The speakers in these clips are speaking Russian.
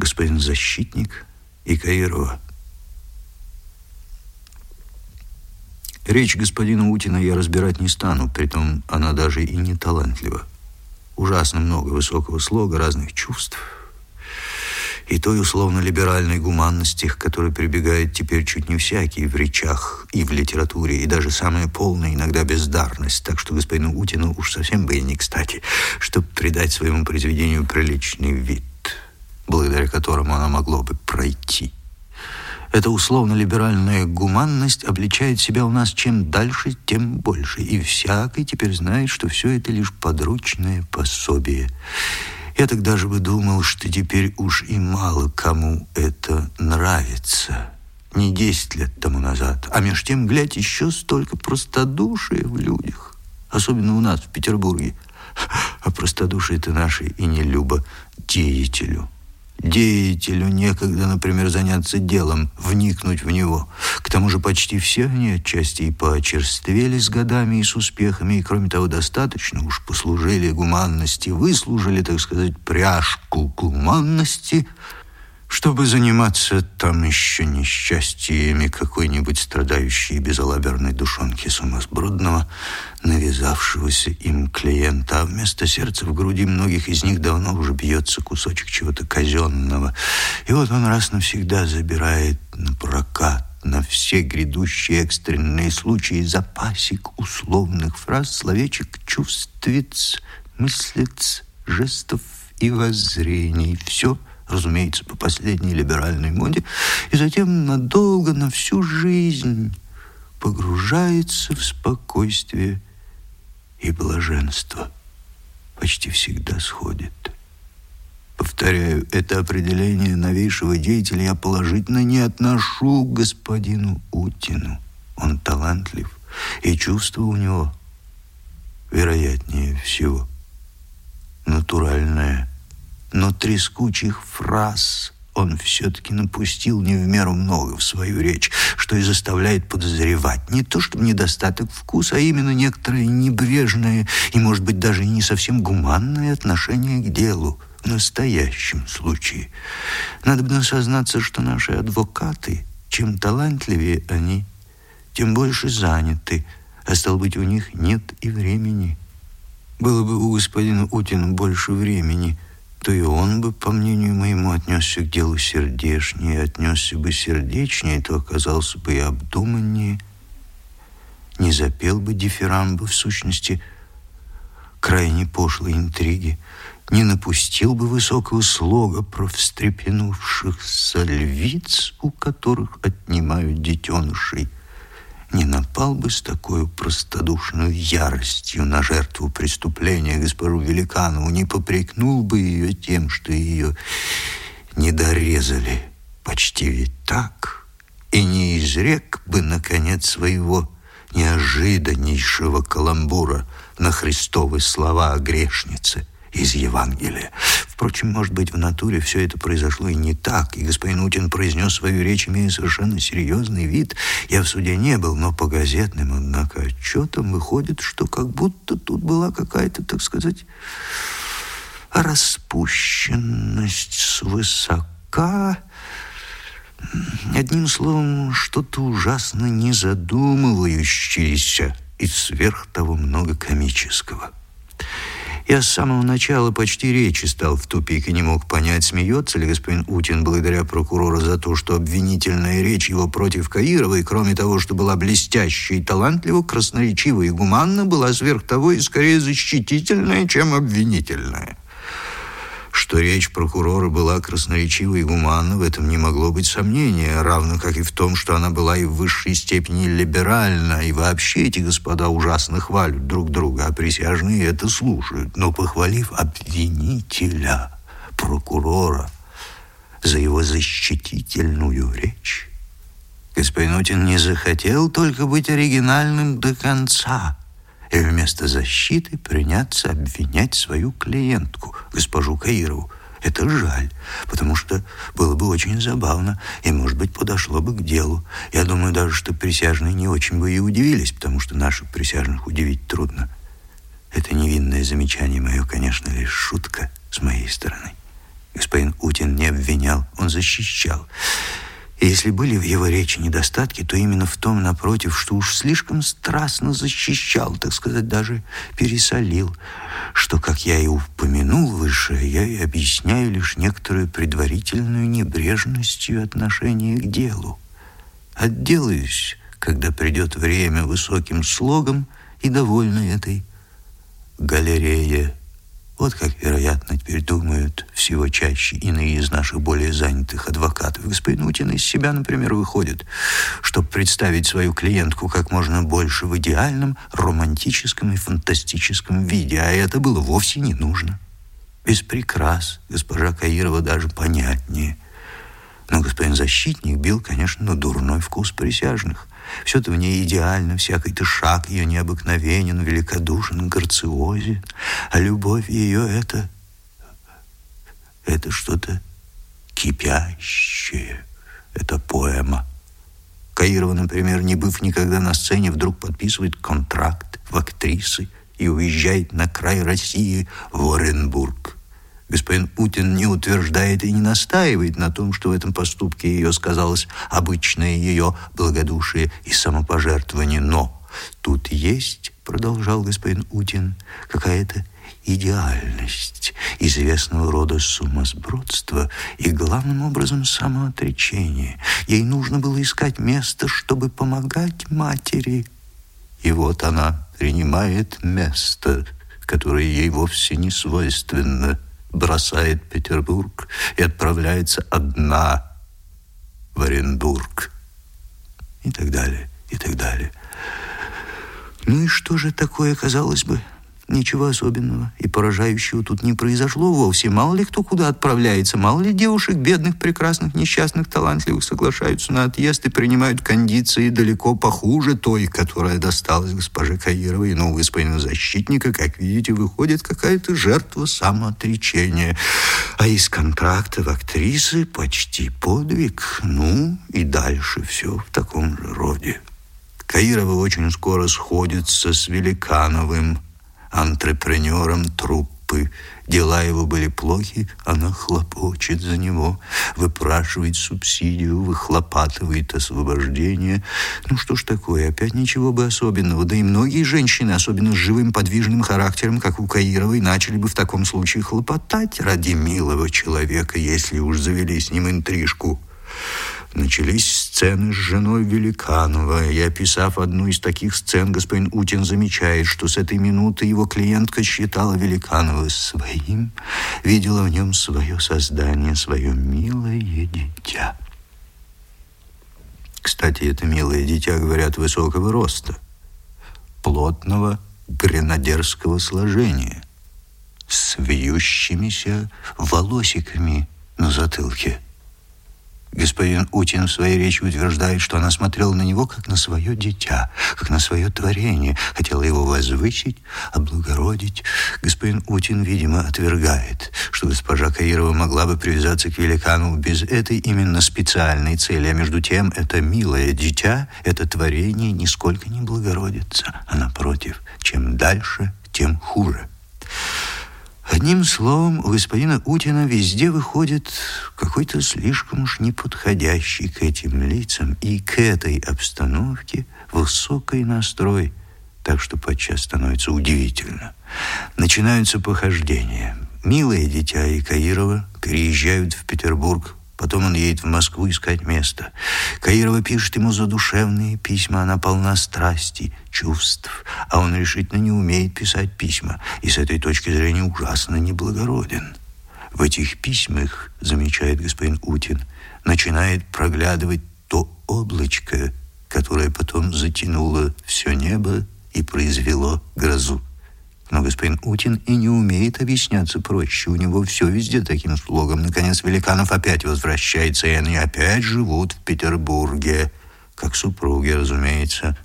господин защитник и Каирова. Речь господина Утина я разбирать не стану, притом она даже и не талантлива. Ужасно много высокого слога, разных чувств – и той условно-либеральной гуманности, к которой прибегает теперь чуть не всякий в речах и в литературе, и даже самая полная иногда бездарность. Так что господину Утину уж совсем бы и не кстати, чтобы придать своему произведению приличный вид, благодаря которому оно могло бы пройти. Эта условно-либеральная гуманность обличает себя у нас чем дальше, тем больше. И всякий теперь знает, что все это лишь подручное пособие. Я тогда же бы думал, что теперь уж и мало кому это нравится. Не десять лет тому назад. А меж тем, глядь, еще столько простодушия в людях. Особенно у нас, в Петербурге. А простодушие-то наше и не любо деятелю деятелю некогда, например, заняться делом, вникнуть в него. К тому же почти все они отчасти и поочерствели с годами и с успехами, и, кроме того, достаточно уж послужили гуманности, выслужили, так сказать, пряжку гуманности – чтобы заниматься там еще несчастьями какой-нибудь страдающей безалаберной душонки сумасбродного, навязавшегося им клиента, а вместо сердца в груди многих из них давно уже бьется кусочек чего-то казенного. И вот он раз навсегда забирает на прокат на все грядущие экстренные случаи запасик условных фраз, словечек, чувствиц, мыслиц, жестов и воззрений. Все – разумеется, по последней либеральной моде, и затем надолго, на всю жизнь погружается в спокойствие и блаженство. Почти всегда сходит. Повторяю, это определение новейшего деятеля я положительно не отношу к господину Утину. Он талантлив, и чувство у него, вероятнее всего, натуральное – но трескучих фраз он все-таки напустил не в меру много в свою речь, что и заставляет подозревать не то, что недостаток вкуса, а именно некоторое небрежное и, может быть, даже не совсем гуманное отношение к делу в настоящем случае. Надо бы осознаться, что наши адвокаты, чем талантливее они, тем больше заняты, а стало быть, у них нет и времени. Было бы у господина Утина больше времени – то и он бы, по мнению моему, отнесся к делу сердечнее, отнесся бы сердечнее, то оказался бы и обдуманнее, не запел бы дифирамбы в сущности крайне пошлой интриги, не напустил бы высокого слога про встрепенувшихся львиц, у которых отнимают детенышей, не напал бы с такой простодушной яростью на жертву преступления госпожу Великанову, не попрекнул бы ее тем, что ее не дорезали. Почти ведь так. И не изрек бы, наконец, своего неожиданнейшего каламбура на Христовы слова о грешнице из Евангелия. Впрочем, может быть, в натуре все это произошло и не так, и господин Утин произнес свою речь, имея совершенно серьезный вид. Я в суде не был, но по газетным, однако, отчетам выходит, что как будто тут была какая-то, так сказать, распущенность свысока, Одним словом, что-то ужасно не задумывающееся и сверх того много комического. Я с самого начала почти речи стал в тупик и не мог понять, смеется ли господин Утин благодаря прокурору за то, что обвинительная речь его против Каирова, кроме того, что была блестящей и талантлива, красноречива и гуманна, была сверх того и скорее защитительная, чем обвинительная. Что речь прокурора была красноречива и гуманна, в этом не могло быть сомнения, равно как и в том, что она была и в высшей степени либеральна, и вообще эти господа ужасно хвалят друг друга, а присяжные это слушают. Но похвалив обвинителя, прокурора, за его защитительную речь, господин Утин не захотел только быть оригинальным до конца – и вместо защиты приняться обвинять свою клиентку, госпожу Каирову. Это жаль, потому что было бы очень забавно и, может быть, подошло бы к делу. Я думаю даже, что присяжные не очень бы и удивились, потому что наших присяжных удивить трудно. Это невинное замечание мое, конечно, лишь шутка с моей стороны. Господин Утин не обвинял, он защищал. И если были в его речи недостатки, то именно в том, напротив, что уж слишком страстно защищал, так сказать, даже пересолил, что, как я и упомянул выше, я и объясняю лишь некоторую предварительную небрежностью отношения к делу. Отделаюсь, когда придет время высоким слогом и довольна этой галерея вот как, вероятно, теперь думают всего чаще иные из наших более занятых адвокатов. Господин Утин из себя, например, выходит, чтобы представить свою клиентку как можно больше в идеальном, романтическом и фантастическом виде, а это было вовсе не нужно. Без прикрас госпожа Каирова даже понятнее. Но господин защитник бил, конечно, на дурной вкус присяжных. Все-то в ней идеально, всякий-то шаг ее необыкновенен, великодушен, грациозен. А любовь ее — это... это что-то кипящее. Это поэма. Каирова, например, не быв никогда на сцене, вдруг подписывает контракт в актрисы и уезжает на край России в Оренбург. Господин Путин не утверждает и не настаивает на том, что в этом поступке ее сказалось обычное ее благодушие и самопожертвование. Но тут есть, продолжал господин Утин, какая-то идеальность известного рода сумасбродства и, главным образом, самоотречение. Ей нужно было искать место, чтобы помогать матери. И вот она принимает место, которое ей вовсе не свойственно – бросает Петербург и отправляется одна в Оренбург. И так далее, и так далее. Ну и что же такое, казалось бы, Ничего особенного и поражающего тут не произошло вовсе. Мало ли кто куда отправляется, мало ли девушек, бедных, прекрасных, несчастных, талантливых, соглашаются на отъезд и принимают кондиции далеко похуже той, которая досталась госпоже Каировой. Но у господина защитника, как видите, выходит какая-то жертва самоотречения. А из контракта в актрисы почти подвиг. Ну, и дальше все в таком же роде. Каирова очень скоро сходится с Великановым, антрепренером труппы. Дела его были плохи, она хлопочет за него, выпрашивает субсидию, выхлопатывает освобождение. Ну что ж такое, опять ничего бы особенного. Да и многие женщины, особенно с живым подвижным характером, как у Каировой, начали бы в таком случае хлопотать ради милого человека, если уж завели с ним интрижку. Начались сцены с женой Великанова, и, описав одну из таких сцен, господин Утин замечает, что с этой минуты его клиентка считала Великанова своим, видела в нем свое создание, свое милое дитя. Кстати, это милое дитя, говорят, высокого роста, плотного гренадерского сложения, с вьющимися волосиками на затылке – Господин Утин в своей речи утверждает, что она смотрела на него как на свое дитя, как на свое творение, хотела его возвысить, облагородить. Господин Утин, видимо, отвергает, что госпожа Каирова могла бы привязаться к великану без этой именно специальной цели, а между тем это милое дитя, это творение нисколько не благородится, а напротив, чем дальше, тем хуже. Одним словом, у господина Утина везде выходит какой-то слишком уж неподходящий к этим лицам и к этой обстановке высокий настрой, так что подчас становится удивительно. Начинаются похождения. Милое дитя и Каирова переезжают в Петербург Потом он едет в Москву искать место. Каирова пишет ему задушевные письма, она полна страсти, чувств, а он решительно не умеет писать письма и с этой точки зрения ужасно неблагороден. В этих письмах, замечает господин Утин, начинает проглядывать то облачко, которое потом затянуло все небо и произвело грозу. Но господин Утин и не умеет объясняться проще. У него все везде таким слогом. Наконец Великанов опять возвращается, и они опять живут в Петербурге как супруги, разумеется.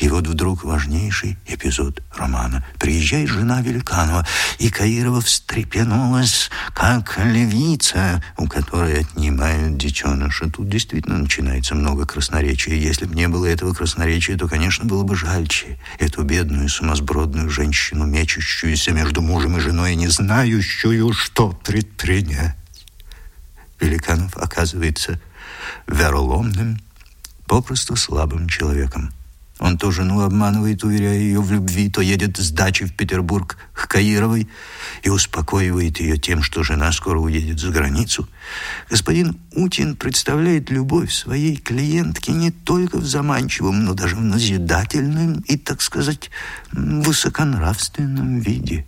И вот вдруг важнейший эпизод романа. Приезжает жена Великанова, и Каирова встрепенулась, как левица, у которой отнимают детеныша. Тут действительно начинается много красноречия. Если бы не было этого красноречия, то, конечно, было бы жальче эту бедную, сумасбродную женщину, мечущуюся между мужем и женой, не знающую, что предпринять. Великанов оказывается вероломным, попросту слабым человеком. Он то жену обманывает, уверяя ее в любви, то едет с дачи в Петербург к Каировой и успокоивает ее тем, что жена скоро уедет за границу. Господин Утин представляет любовь своей клиентке не только в заманчивом, но даже в назидательном и, так сказать, высоконравственном виде.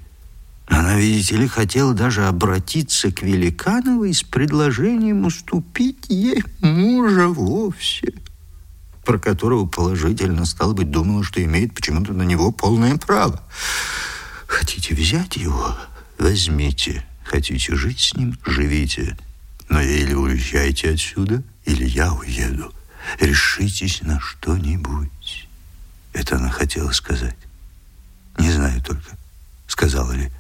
Она, видите ли, хотела даже обратиться к Великановой с предложением уступить ей мужа вовсе про которого положительно, стало быть, думала, что имеет почему-то на него полное право. Хотите взять его? Возьмите. Хотите жить с ним? Живите. Но или уезжайте отсюда, или я уеду. Решитесь на что-нибудь. Это она хотела сказать. Не знаю только, сказала ли.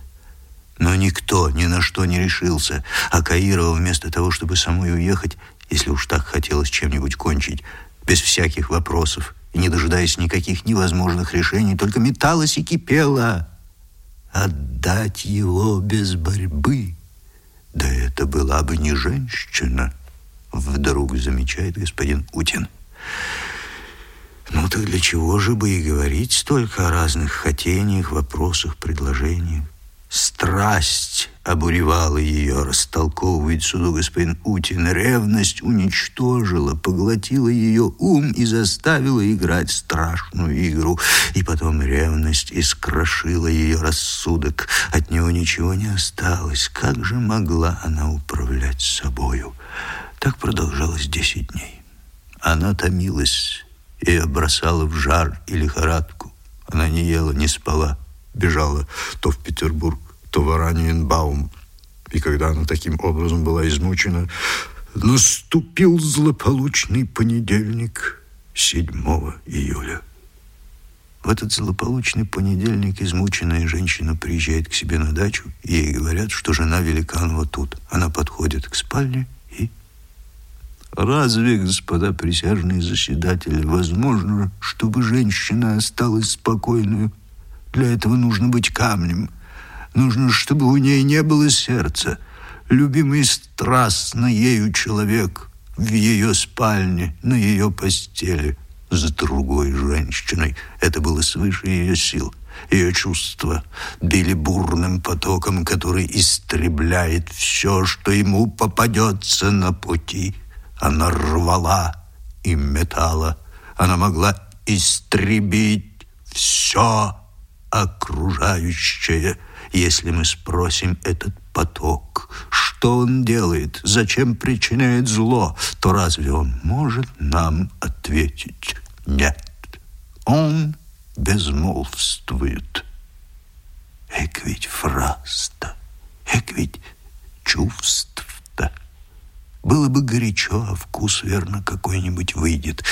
Но никто ни на что не решился, а Каирова вместо того, чтобы самой уехать, если уж так хотелось чем-нибудь кончить, без всяких вопросов и не дожидаясь никаких невозможных решений, только металась и кипела. Отдать его без борьбы, да это была бы не женщина, вдруг замечает господин Утин. Ну так для чего же бы и говорить столько о разных хотениях, вопросах, предложениях? Страсть обуревала ее, растолковывает суду господин Утин. Ревность уничтожила, поглотила ее ум и заставила играть страшную игру. И потом ревность искрошила ее рассудок. От него ничего не осталось. Как же могла она управлять собою? Так продолжалось десять дней. Она томилась и бросала в жар и лихорадку. Она не ела, не спала бежала то в Петербург, то в Араньенбаум. И когда она таким образом была измучена, наступил злополучный понедельник 7 июля. В этот злополучный понедельник измученная женщина приезжает к себе на дачу, и ей говорят, что жена Великанова тут. Она подходит к спальне и... Разве, господа присяжные заседатели, возможно, чтобы женщина осталась спокойную для этого нужно быть камнем. Нужно, чтобы у ней не было сердца. Любимый страстно ею человек в ее спальне, на ее постели с другой женщиной. Это было свыше ее сил. Ее чувства били бурным потоком, который истребляет все, что ему попадется на пути. Она рвала и метала. Она могла истребить все, окружающее, если мы спросим этот поток, что он делает, зачем причиняет зло, то разве он может нам ответить «нет»? Он безмолвствует. Эк ведь фраз-то, эк ведь чувств-то. Было бы горячо, а вкус, верно, какой-нибудь выйдет.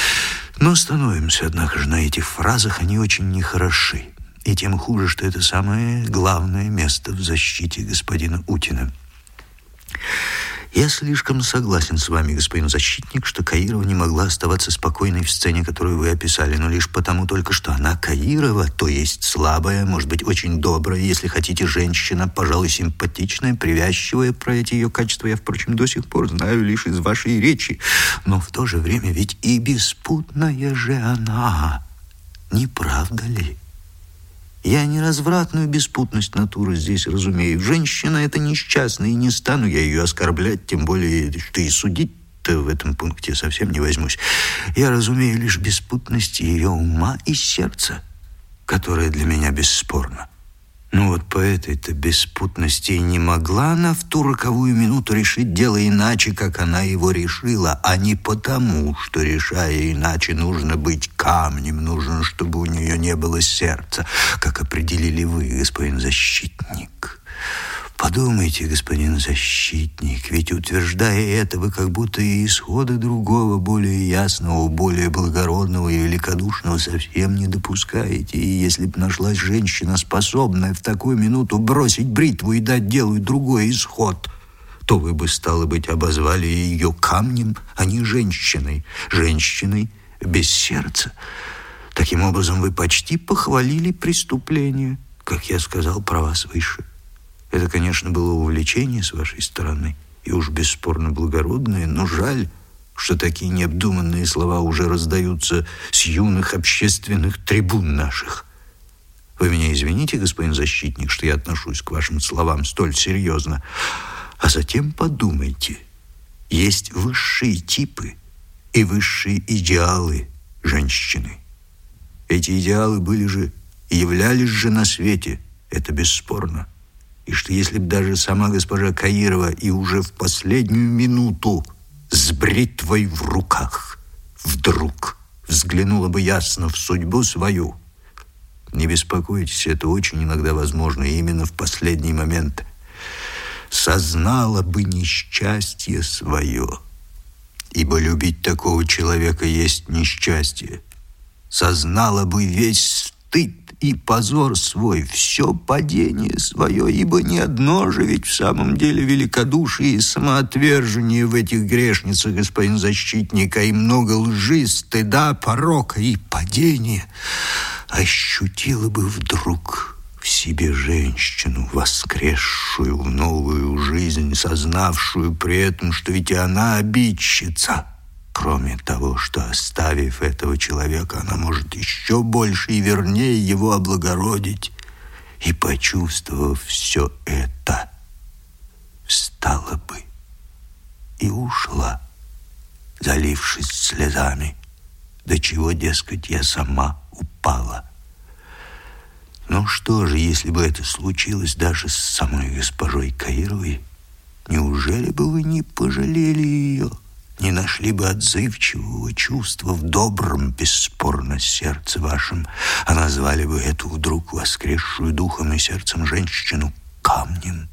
Но остановимся, однако же, на этих фразах, они очень нехороши. И тем хуже, что это самое главное место в защите господина Утина. Я слишком согласен с вами, господин защитник, что Каирова не могла оставаться спокойной в сцене, которую вы описали, но лишь потому только, что она Каирова, то есть слабая, может быть, очень добрая, если хотите, женщина, пожалуй, симпатичная, привязчивая. Про эти ее качества я, впрочем, до сих пор знаю лишь из вашей речи. Но в то же время ведь и беспутная же она. Не правда ли? Я не развратную беспутность натуры здесь разумею. Женщина это несчастная, и не стану я ее оскорблять, тем более, что и судить-то в этом пункте совсем не возьмусь. Я разумею лишь беспутность ее ума и сердца, которая для меня бесспорна. Ну вот по этой-то беспутности и не могла она в ту роковую минуту решить дело иначе, как она его решила, а не потому, что, решая иначе, нужно быть камнем, нужно, чтобы у нее не было сердца, как определили вы, господин защитник». Подумайте, господин защитник, ведь утверждая это, вы как будто и исхода другого, более ясного, более благородного и великодушного совсем не допускаете. И если бы нашлась женщина, способная в такую минуту бросить бритву и дать делу другой исход, то вы бы, стало быть, обозвали ее камнем, а не женщиной. Женщиной без сердца. Таким образом, вы почти похвалили преступление, как я сказал про вас выше. Это, конечно, было увлечение с вашей стороны и уж бесспорно благородные, но жаль, что такие необдуманные слова уже раздаются с юных общественных трибун наших. Вы меня извините, господин защитник, что я отношусь к вашим словам столь серьезно, а затем подумайте, есть высшие типы и высшие идеалы женщины. Эти идеалы были же и являлись же на свете, это бесспорно. И что если бы даже сама госпожа Каирова и уже в последнюю минуту с бритвой в руках вдруг взглянула бы ясно в судьбу свою, не беспокойтесь, это очень иногда возможно, и именно в последний момент сознала бы несчастье свое, ибо любить такого человека есть несчастье. Сознала бы весь стыд и позор свой, все падение свое, ибо ни одно же ведь в самом деле великодушие и самоотвержение в этих грешницах, господин защитник, а и много лжи, стыда, порока и падения ощутила бы вдруг в себе женщину, воскресшую в новую жизнь, сознавшую при этом, что ведь она обидчица — Кроме того, что оставив этого человека, она может еще больше и вернее его облагородить. И, почувствовав все это, встала бы и ушла, залившись слезами, до чего, дескать, я сама упала. Ну что же, если бы это случилось даже с самой госпожой Каировой, неужели бы вы не пожалели ее?» Не нашли бы отзывчивого чувства в добром, бесспорно, сердце вашем, а назвали бы эту вдруг воскресшую духом и сердцем женщину камнем,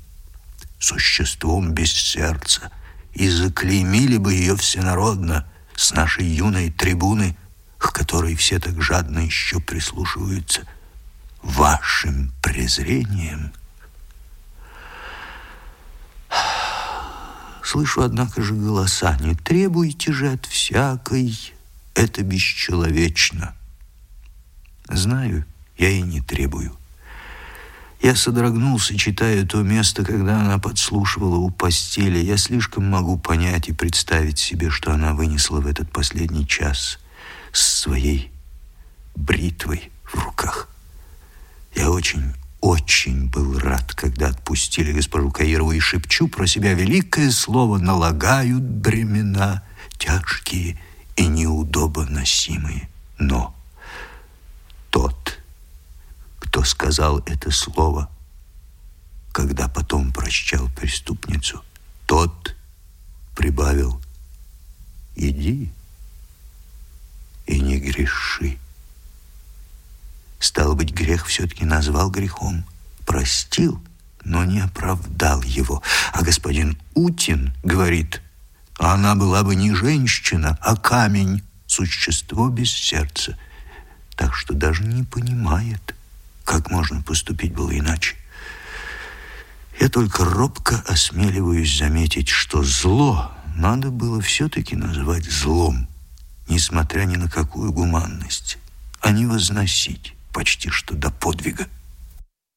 существом без сердца, и заклеймили бы ее всенародно с нашей юной трибуны, к которой все так жадно еще прислушиваются, вашим презрением — Слышу, однако же, голоса. Не требуйте же от всякой, это бесчеловечно. Знаю, я и не требую. Я содрогнулся, читая то место, когда она подслушивала у постели. Я слишком могу понять и представить себе, что она вынесла в этот последний час с своей бритвой в руках. Я очень очень был рад, когда отпустили госпожу Каирову и шепчу про себя великое слово «налагают бремена тяжкие и неудобоносимые». Но тот, кто сказал это слово, когда потом прощал преступницу, тот прибавил «иди и не греши». Стало быть, грех все-таки назвал грехом. Простил, но не оправдал его. А господин Утин говорит, она была бы не женщина, а камень, существо без сердца. Так что даже не понимает, как можно поступить было иначе. Я только робко осмеливаюсь заметить, что зло надо было все-таки назвать злом, несмотря ни на какую гуманность, а не возносить почти что до подвига.